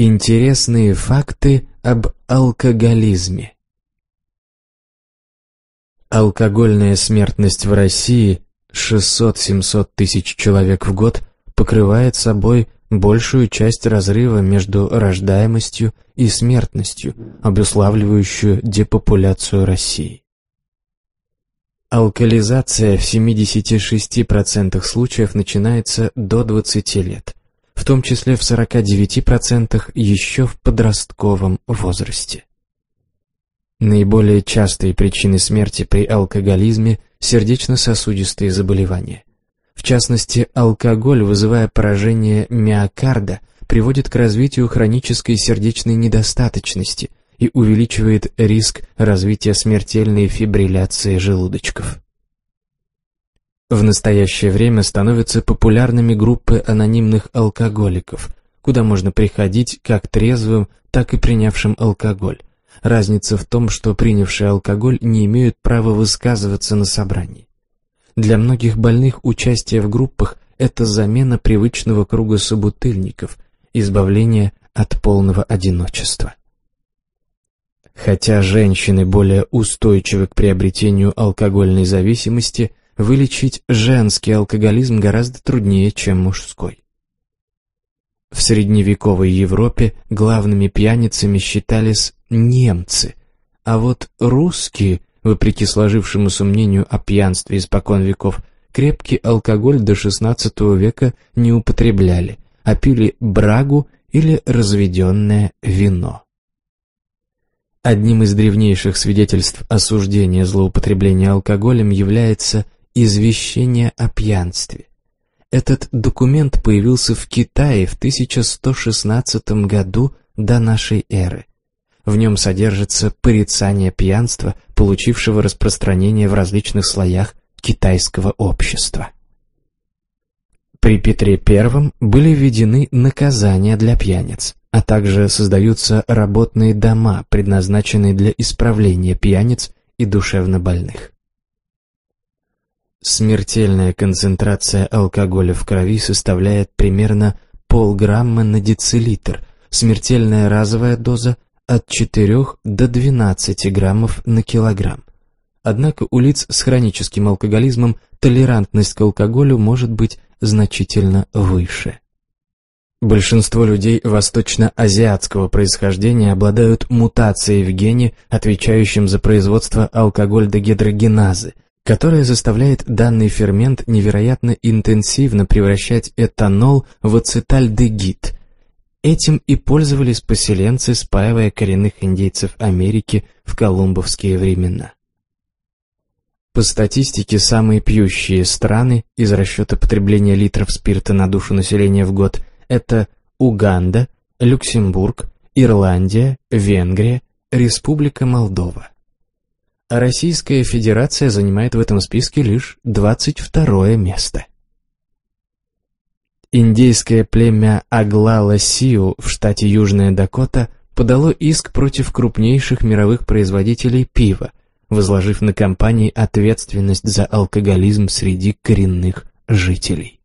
Интересные факты об алкоголизме. Алкогольная смертность в России 600-700 тысяч человек в год покрывает собой большую часть разрыва между рождаемостью и смертностью, обуславливающую депопуляцию России. Алкализация в 76% случаев начинается до 20 лет, том числе в 49% еще в подростковом возрасте. Наиболее частые причины смерти при алкоголизме – сердечно-сосудистые заболевания. В частности, алкоголь, вызывая поражение миокарда, приводит к развитию хронической сердечной недостаточности и увеличивает риск развития смертельной фибрилляции желудочков. В настоящее время становятся популярными группы анонимных алкоголиков, куда можно приходить как трезвым, так и принявшим алкоголь. Разница в том, что принявшие алкоголь не имеют права высказываться на собрании. Для многих больных участие в группах – это замена привычного круга собутыльников, избавление от полного одиночества. Хотя женщины более устойчивы к приобретению алкогольной зависимости, Вылечить женский алкоголизм гораздо труднее, чем мужской. В средневековой Европе главными пьяницами считались немцы, а вот русские, вопреки сложившемуся мнению о пьянстве испокон веков, крепкий алкоголь до XVI века не употребляли, а пили брагу или разведенное вино. Одним из древнейших свидетельств осуждения злоупотребления алкоголем является извещение о пьянстве. Этот документ появился в Китае в 1116 году до нашей эры. В нем содержится порицание пьянства, получившего распространение в различных слоях китайского общества. При Петре I были введены наказания для пьяниц, а также создаются работные дома, предназначенные для исправления пьяниц и душевнобольных. Смертельная концентрация алкоголя в крови составляет примерно полграмма на децилитр, смертельная разовая доза от 4 до 12 граммов на килограмм. Однако у лиц с хроническим алкоголизмом толерантность к алкоголю может быть значительно выше. Большинство людей восточно-азиатского происхождения обладают мутацией в гене, отвечающем за производство алкоголь-дегидрогеназы – которая заставляет данный фермент невероятно интенсивно превращать этанол в ацетальдегид. Этим и пользовались поселенцы, спаивая коренных индейцев Америки в колумбовские времена. По статистике, самые пьющие страны из расчета потребления литров спирта на душу населения в год – это Уганда, Люксембург, Ирландия, Венгрия, Республика Молдова а Российская Федерация занимает в этом списке лишь 22 место. Индейское племя Аглала-Сиу в штате Южная Дакота подало иск против крупнейших мировых производителей пива, возложив на компании ответственность за алкоголизм среди коренных жителей.